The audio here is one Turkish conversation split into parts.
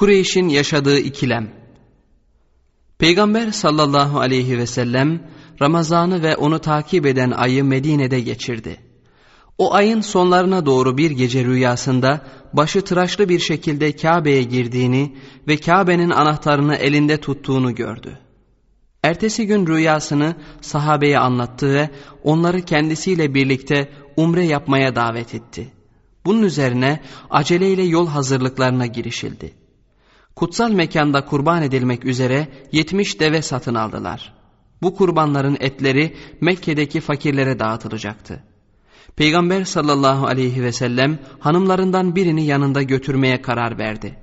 Kureyş'in yaşadığı ikilem Peygamber sallallahu aleyhi ve sellem Ramazan'ı ve onu takip eden ayı Medine'de geçirdi. O ayın sonlarına doğru bir gece rüyasında başı tıraşlı bir şekilde Kabe'ye girdiğini ve Kabe'nin anahtarını elinde tuttuğunu gördü. Ertesi gün rüyasını sahabeye anlattı ve onları kendisiyle birlikte umre yapmaya davet etti. Bunun üzerine aceleyle yol hazırlıklarına girişildi. Kutsal mekanda kurban edilmek üzere 70 deve satın aldılar. Bu kurbanların etleri Mekke'deki fakirlere dağıtılacaktı. Peygamber sallallahu aleyhi ve sellem hanımlarından birini yanında götürmeye karar verdi.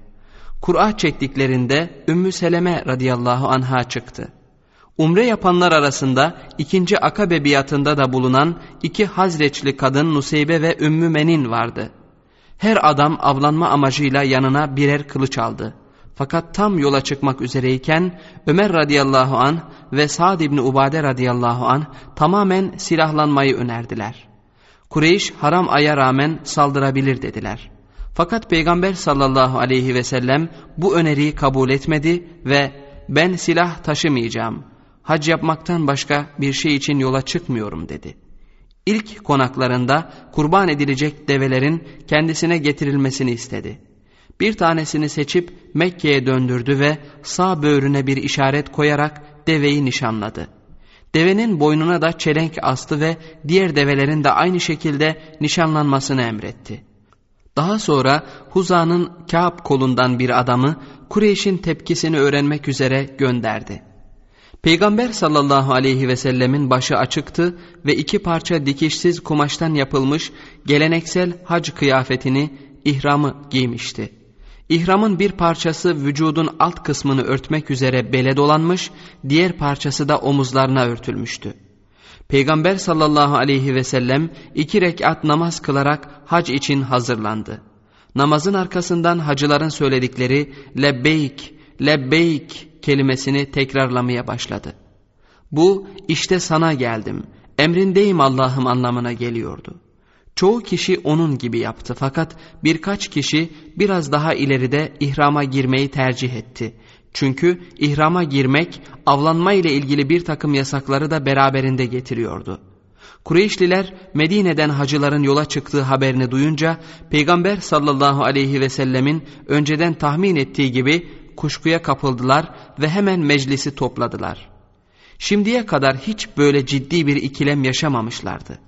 Kur'a çektiklerinde Ümmü Seleme radıyallahu anha çıktı. Umre yapanlar arasında ikinci Akabe biatında da bulunan iki Hazreçli kadın Nuseybe ve Ümmü Menin vardı. Her adam avlanma amacıyla yanına birer kılıç aldı. Fakat tam yola çıkmak üzereyken Ömer radıyallahu an ve Sa'd ibn Ubade radıyallahu an tamamen silahlanmayı önerdiler. Kureyş haram aya rağmen saldırabilir dediler. Fakat Peygamber sallallahu aleyhi ve sellem bu öneriyi kabul etmedi ve ben silah taşımayacağım, hac yapmaktan başka bir şey için yola çıkmıyorum dedi. İlk konaklarında kurban edilecek develerin kendisine getirilmesini istedi. Bir tanesini seçip Mekke'ye döndürdü ve sağ böğrüne bir işaret koyarak deveyi nişanladı. Devenin boynuna da çelenk astı ve diğer develerin de aynı şekilde nişanlanmasını emretti. Daha sonra Huza'nın Kâb kolundan bir adamı Kureyş'in tepkisini öğrenmek üzere gönderdi. Peygamber sallallahu aleyhi ve sellemin başı açıktı ve iki parça dikişsiz kumaştan yapılmış geleneksel hac kıyafetini, ihramı giymişti. İhramın bir parçası vücudun alt kısmını örtmek üzere bele dolanmış, diğer parçası da omuzlarına örtülmüştü. Peygamber sallallahu aleyhi ve sellem iki rekat namaz kılarak hac için hazırlandı. Namazın arkasından hacıların söyledikleri lebbeyk, lebbeyk kelimesini tekrarlamaya başladı. Bu işte sana geldim, emrindeyim Allah'ım anlamına geliyordu. Çoğu kişi onun gibi yaptı fakat birkaç kişi biraz daha ileride ihrama girmeyi tercih etti. Çünkü ihrama girmek avlanma ile ilgili bir takım yasakları da beraberinde getiriyordu. Kureyşliler Medine'den hacıların yola çıktığı haberini duyunca Peygamber sallallahu aleyhi ve sellemin önceden tahmin ettiği gibi kuşkuya kapıldılar ve hemen meclisi topladılar. Şimdiye kadar hiç böyle ciddi bir ikilem yaşamamışlardı.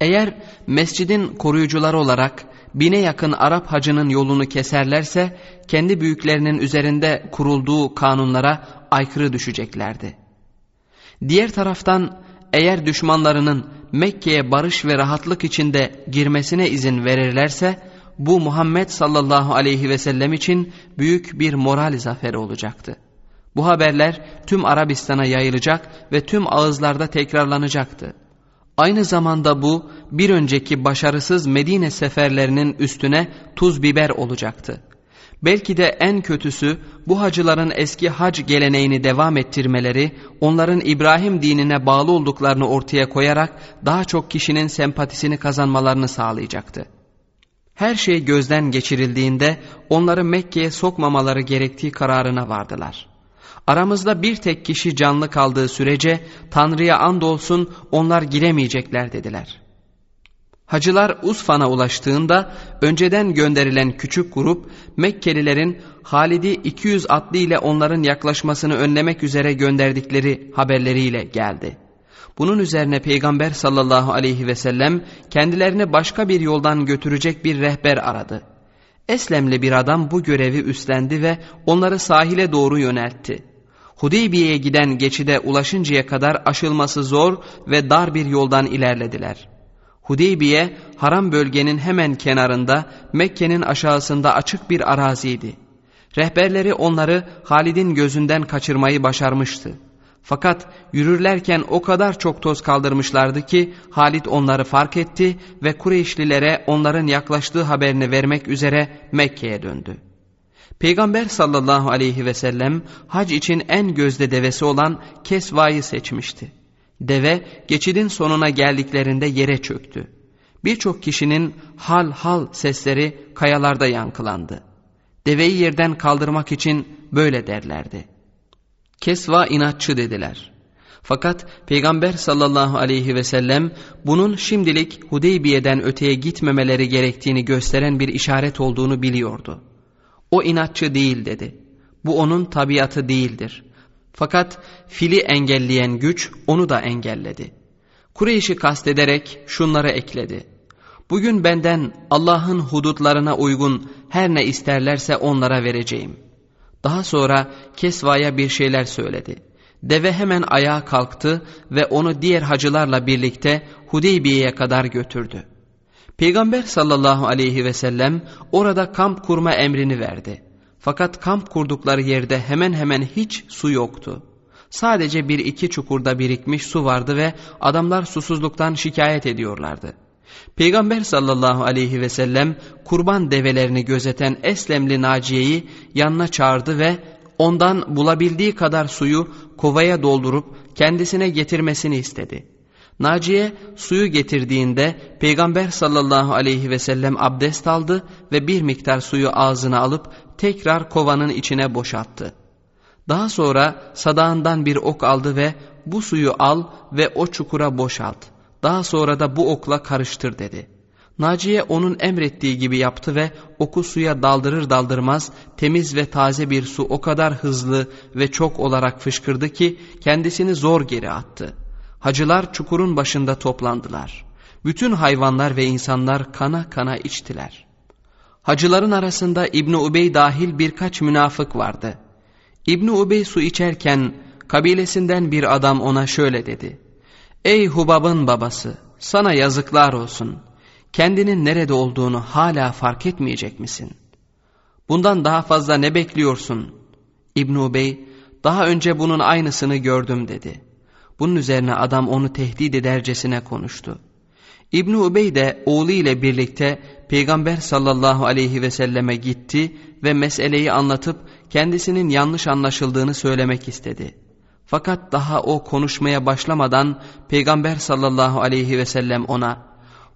Eğer mescidin koruyucuları olarak bine yakın Arap hacının yolunu keserlerse kendi büyüklerinin üzerinde kurulduğu kanunlara aykırı düşeceklerdi. Diğer taraftan eğer düşmanlarının Mekke'ye barış ve rahatlık içinde girmesine izin verirlerse bu Muhammed sallallahu aleyhi ve sellem için büyük bir moral zaferi olacaktı. Bu haberler tüm Arabistan'a yayılacak ve tüm ağızlarda tekrarlanacaktı. Aynı zamanda bu bir önceki başarısız Medine seferlerinin üstüne tuz biber olacaktı. Belki de en kötüsü bu hacıların eski hac geleneğini devam ettirmeleri, onların İbrahim dinine bağlı olduklarını ortaya koyarak daha çok kişinin sempatisini kazanmalarını sağlayacaktı. Her şey gözden geçirildiğinde onları Mekke'ye sokmamaları gerektiği kararına vardılar. Aramızda bir tek kişi canlı kaldığı sürece Tanrı'ya andolsun onlar giremeyecekler dediler. Hacılar Usfan'a ulaştığında önceden gönderilen küçük grup Mekkelilerin Halid'i 200 atlı ile onların yaklaşmasını önlemek üzere gönderdikleri haberleriyle geldi. Bunun üzerine Peygamber sallallahu aleyhi ve sellem kendilerini başka bir yoldan götürecek bir rehber aradı. Eslemli bir adam bu görevi üstlendi ve onları sahile doğru yöneltti. Hudeybiye'ye giden geçide ulaşıncaya kadar aşılması zor ve dar bir yoldan ilerlediler. Hudeybiye haram bölgenin hemen kenarında Mekke'nin aşağısında açık bir araziydi. Rehberleri onları Halid'in gözünden kaçırmayı başarmıştı. Fakat yürürlerken o kadar çok toz kaldırmışlardı ki Halid onları fark etti ve Kureyşlilere onların yaklaştığı haberini vermek üzere Mekke'ye döndü. Peygamber sallallahu aleyhi ve sellem hac için en gözde devesi olan Kesva'yı seçmişti. Deve geçidin sonuna geldiklerinde yere çöktü. Birçok kişinin hal hal sesleri kayalarda yankılandı. Deveyi yerden kaldırmak için böyle derlerdi. Kesva inatçı dediler. Fakat Peygamber sallallahu aleyhi ve sellem bunun şimdilik Hudeybiye'den öteye gitmemeleri gerektiğini gösteren bir işaret olduğunu biliyordu. O inatçı değil dedi. Bu onun tabiatı değildir. Fakat fili engelleyen güç onu da engelledi. Kureyş'i kastederek şunları ekledi. Bugün benden Allah'ın hudutlarına uygun her ne isterlerse onlara vereceğim. Daha sonra Kesva'ya bir şeyler söyledi. Deve hemen ayağa kalktı ve onu diğer hacılarla birlikte Hudeybiye'ye kadar götürdü. Peygamber sallallahu aleyhi ve sellem orada kamp kurma emrini verdi. Fakat kamp kurdukları yerde hemen hemen hiç su yoktu. Sadece bir iki çukurda birikmiş su vardı ve adamlar susuzluktan şikayet ediyorlardı. Peygamber sallallahu aleyhi ve sellem kurban develerini gözeten Eslemli Naciye'yi yanına çağırdı ve ondan bulabildiği kadar suyu kovaya doldurup kendisine getirmesini istedi. Naciye suyu getirdiğinde Peygamber sallallahu aleyhi ve sellem abdest aldı ve bir miktar suyu ağzına alıp tekrar kovanın içine boşalttı. Daha sonra sadağından bir ok aldı ve bu suyu al ve o çukura boşalt. Daha sonra da bu okla karıştır dedi. Naciye onun emrettiği gibi yaptı ve oku suya daldırır daldırmaz temiz ve taze bir su o kadar hızlı ve çok olarak fışkırdı ki kendisini zor geri attı. Hacılar çukurun başında toplandılar. Bütün hayvanlar ve insanlar kana kana içtiler. Hacıların arasında İbni Ubey dahil birkaç münafık vardı. İbni Ubey su içerken kabilesinden bir adam ona şöyle dedi. Ey Hubab'ın babası sana yazıklar olsun. Kendinin nerede olduğunu hala fark etmeyecek misin? Bundan daha fazla ne bekliyorsun? İbn Ubey daha önce bunun aynısını gördüm dedi. Bunun üzerine adam onu tehdit edercesine konuştu. İbn Ubey de oğlu ile birlikte Peygamber sallallahu aleyhi ve selleme gitti ve meseleyi anlatıp kendisinin yanlış anlaşıldığını söylemek istedi. Fakat daha o konuşmaya başlamadan Peygamber sallallahu aleyhi ve sellem ona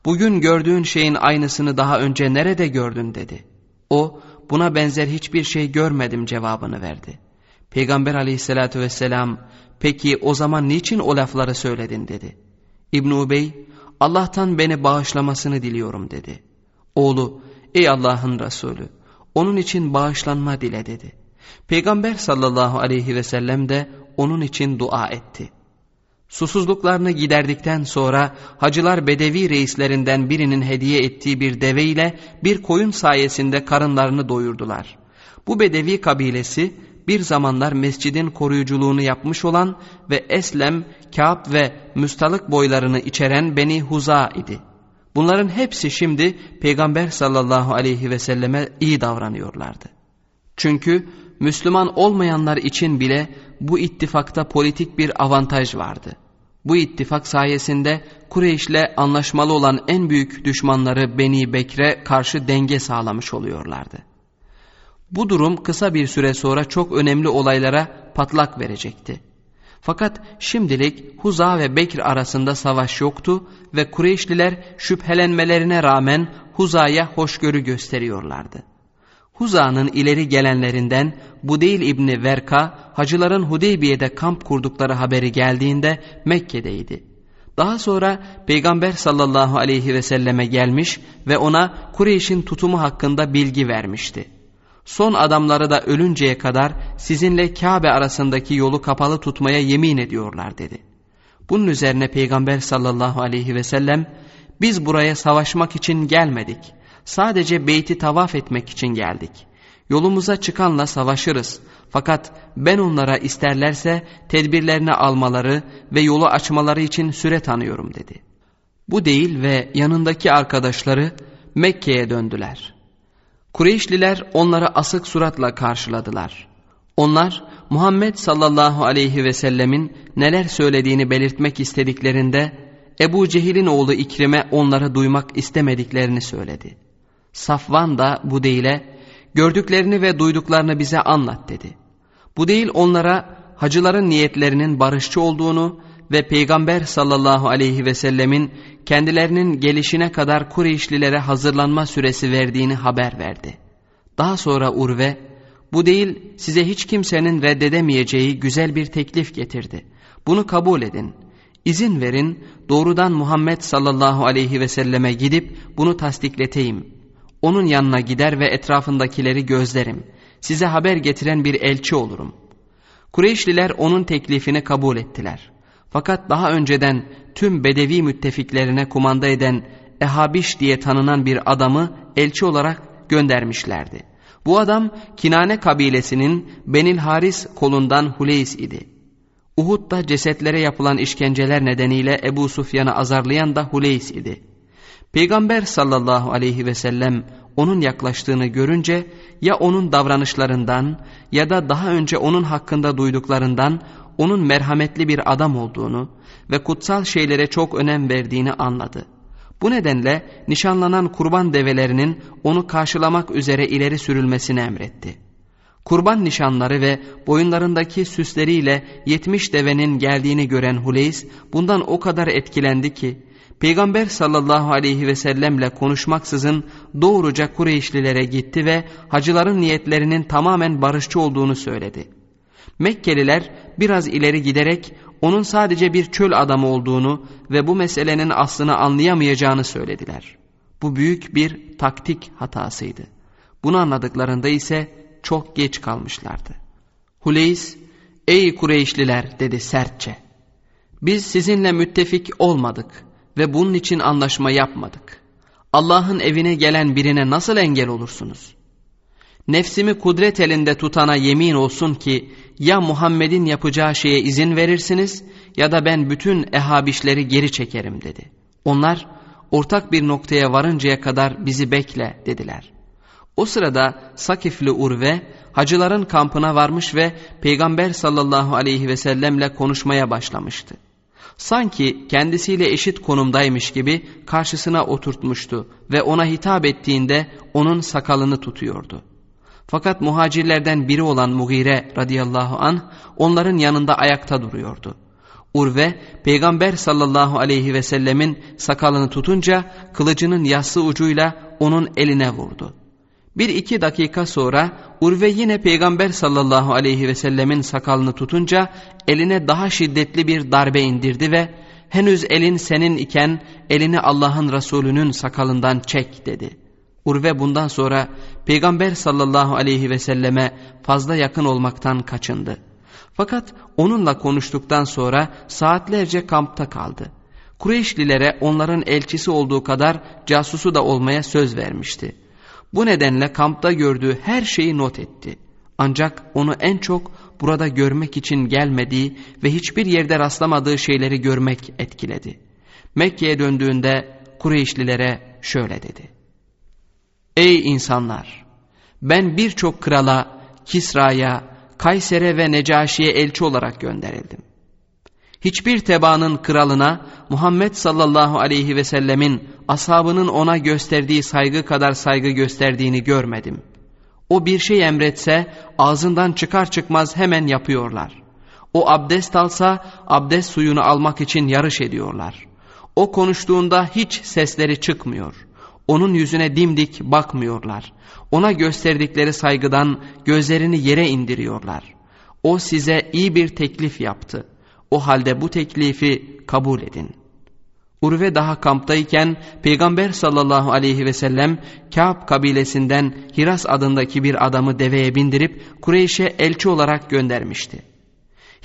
bugün gördüğün şeyin aynısını daha önce nerede gördün dedi. O buna benzer hiçbir şey görmedim cevabını verdi. Peygamber aleyhissalatü vesselam peki o zaman niçin o lafları söyledin dedi. İbn Ubey Allah'tan beni bağışlamasını diliyorum dedi. Oğlu ey Allah'ın Resulü onun için bağışlanma dile dedi. Peygamber sallallahu aleyhi ve sellem de onun için dua etti. Susuzluklarını giderdikten sonra hacılar bedevi reislerinden birinin hediye ettiği bir deve ile bir koyun sayesinde karınlarını doyurdular. Bu bedevi kabilesi bir zamanlar mescidin koruyuculuğunu yapmış olan ve Eslem, Kâb ve Müstalık boylarını içeren Beni Huza idi. Bunların hepsi şimdi Peygamber sallallahu aleyhi ve selleme iyi davranıyorlardı. Çünkü Müslüman olmayanlar için bile bu ittifakta politik bir avantaj vardı. Bu ittifak sayesinde Kureyş'le anlaşmalı olan en büyük düşmanları Beni Bekre karşı denge sağlamış oluyorlardı. Bu durum kısa bir süre sonra çok önemli olaylara patlak verecekti. Fakat şimdilik Huza ve Bekir arasında savaş yoktu ve Kureyşliler şüphelenmelerine rağmen Huza'ya hoşgörü gösteriyorlardı. Huza'nın ileri gelenlerinden Budeyl İbni Verka hacıların Hudeybiye'de kamp kurdukları haberi geldiğinde Mekke'deydi. Daha sonra Peygamber sallallahu aleyhi ve selleme gelmiş ve ona Kureyş'in tutumu hakkında bilgi vermişti. Son adamları da ölünceye kadar sizinle Kabe arasındaki yolu kapalı tutmaya yemin ediyorlar dedi. Bunun üzerine Peygamber sallallahu aleyhi ve sellem biz buraya savaşmak için gelmedik. Sadece beyti tavaf etmek için geldik. Yolumuza çıkanla savaşırız. Fakat ben onlara isterlerse tedbirlerini almaları ve yolu açmaları için süre tanıyorum dedi. Bu değil ve yanındaki arkadaşları Mekke'ye döndüler. Kureyşliler onları asık suratla karşıladılar. Onlar Muhammed sallallahu aleyhi ve sellemin neler söylediğini belirtmek istediklerinde Ebu Cehil'in oğlu İkrim'e onları duymak istemediklerini söyledi. Safvan da bu değile gördüklerini ve duyduklarını bize anlat dedi. Bu değil onlara hacıların niyetlerinin barışçı olduğunu ve Peygamber sallallahu aleyhi ve sellemin kendilerinin gelişine kadar Kureyşlilere hazırlanma süresi verdiğini haber verdi. Daha sonra Urve, bu değil size hiç kimsenin reddedemeyeceği güzel bir teklif getirdi. Bunu kabul edin. İzin verin doğrudan Muhammed sallallahu aleyhi ve selleme gidip bunu tasdikleteyim. Onun yanına gider ve etrafındakileri gözlerim. Size haber getiren bir elçi olurum. Kureyşliler onun teklifini kabul ettiler. Fakat daha önceden tüm Bedevi müttefiklerine kumanda eden Ehabiş diye tanınan bir adamı elçi olarak göndermişlerdi. Bu adam Kinane kabilesinin Benil Haris kolundan Huleys idi. Uhud'da cesetlere yapılan işkenceler nedeniyle Ebu Sufyan'ı azarlayan da Huleys idi. Peygamber sallallahu aleyhi ve sellem onun yaklaştığını görünce ya onun davranışlarından ya da daha önce onun hakkında duyduklarından onun merhametli bir adam olduğunu ve kutsal şeylere çok önem verdiğini anladı. Bu nedenle nişanlanan kurban develerinin onu karşılamak üzere ileri sürülmesini emretti. Kurban nişanları ve boyunlarındaki süsleriyle yetmiş devenin geldiğini gören Huleys bundan o kadar etkilendi ki Peygamber sallallahu aleyhi ve sellemle konuşmaksızın doğruca Kureyşlilere gitti ve hacıların niyetlerinin tamamen barışçı olduğunu söyledi. Mekkeliler biraz ileri giderek onun sadece bir çöl adamı olduğunu ve bu meselenin aslını anlayamayacağını söylediler. Bu büyük bir taktik hatasıydı. Bunu anladıklarında ise çok geç kalmışlardı. Huleys, ''Ey Kureyşliler'' dedi sertçe. ''Biz sizinle müttefik olmadık ve bunun için anlaşma yapmadık. Allah'ın evine gelen birine nasıl engel olursunuz? Nefsimi kudret elinde tutana yemin olsun ki ya Muhammed'in yapacağı şeye izin verirsiniz ya da ben bütün ehabişleri geri çekerim dedi. Onlar ortak bir noktaya varıncaya kadar bizi bekle dediler. O sırada Sakifli Urve hacıların kampına varmış ve Peygamber sallallahu aleyhi ve sellemle konuşmaya başlamıştı. Sanki kendisiyle eşit konumdaymış gibi karşısına oturtmuştu ve ona hitap ettiğinde onun sakalını tutuyordu. Fakat muhacirlerden biri olan Mugire radıyallahu anh onların yanında ayakta duruyordu. Urve peygamber sallallahu aleyhi ve sellemin sakalını tutunca kılıcının yassı ucuyla onun eline vurdu. Bir iki dakika sonra Urve yine peygamber sallallahu aleyhi ve sellemin sakalını tutunca eline daha şiddetli bir darbe indirdi ve henüz elin senin iken elini Allah'ın Resulünün sakalından çek dedi.'' Urve bundan sonra Peygamber sallallahu aleyhi ve selleme fazla yakın olmaktan kaçındı. Fakat onunla konuştuktan sonra saatlerce kampta kaldı. Kureyşlilere onların elçisi olduğu kadar casusu da olmaya söz vermişti. Bu nedenle kampta gördüğü her şeyi not etti. Ancak onu en çok burada görmek için gelmediği ve hiçbir yerde rastlamadığı şeyleri görmek etkiledi. Mekke'ye döndüğünde Kureyşlilere şöyle dedi. Ey insanlar! Ben birçok krala, Kisra'ya, Kayser'e ve Necaşi'ye elçi olarak gönderildim. Hiçbir tebaanın kralına Muhammed sallallahu aleyhi ve sellemin ashabının ona gösterdiği saygı kadar saygı gösterdiğini görmedim. O bir şey emretse ağzından çıkar çıkmaz hemen yapıyorlar. O abdest alsa abdest suyunu almak için yarış ediyorlar. O konuştuğunda hiç sesleri çıkmıyor.'' Onun yüzüne dimdik bakmıyorlar. Ona gösterdikleri saygıdan gözlerini yere indiriyorlar. O size iyi bir teklif yaptı. O halde bu teklifi kabul edin. Urve daha kamptayken Peygamber sallallahu aleyhi ve sellem Kâb kabilesinden Hiras adındaki bir adamı deveye bindirip Kureyş'e elçi olarak göndermişti.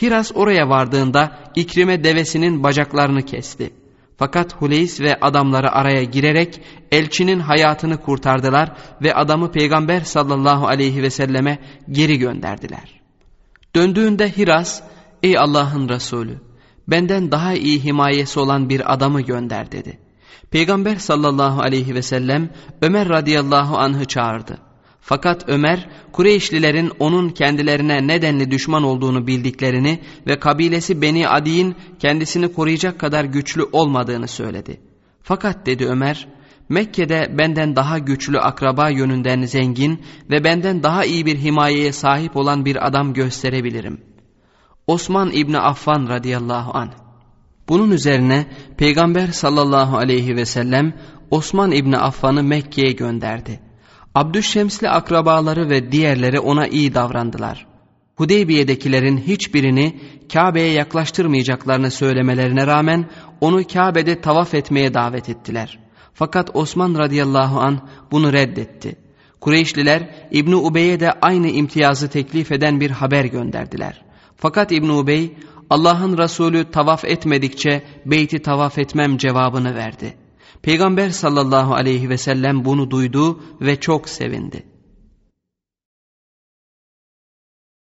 Hiras oraya vardığında İkrime devesinin bacaklarını kesti. Fakat Huleys ve adamları araya girerek elçinin hayatını kurtardılar ve adamı Peygamber sallallahu aleyhi ve selleme geri gönderdiler. Döndüğünde Hiras, ey Allah'ın Resulü benden daha iyi himayesi olan bir adamı gönder dedi. Peygamber sallallahu aleyhi ve sellem Ömer radıyallahu anh'ı çağırdı. Fakat Ömer Kureyşlilerin onun kendilerine nedenli düşman olduğunu bildiklerini ve kabilesi Beni Adi'nin kendisini koruyacak kadar güçlü olmadığını söyledi. Fakat dedi Ömer, Mekke'de benden daha güçlü akraba yönünden zengin ve benden daha iyi bir himayeye sahip olan bir adam gösterebilirim. Osman İbni Affan radıyallahu anh. Bunun üzerine Peygamber sallallahu aleyhi ve sellem Osman İbni Affan'ı Mekke'ye gönderdi. Abdüşşemsli akrabaları ve diğerleri ona iyi davrandılar. Hudeybiye'dekilerin hiçbirini Kabe'ye yaklaştırmayacaklarını söylemelerine rağmen onu Kabe'de tavaf etmeye davet ettiler. Fakat Osman radıyallahu an bunu reddetti. Kureyşliler İbni Ubey'e de aynı imtiyazı teklif eden bir haber gönderdiler. Fakat İbni Ubey Allah'ın Resulü tavaf etmedikçe beyti tavaf etmem cevabını verdi. Peygamber sallallahu aleyhi ve sellem bunu duydu ve çok sevindi.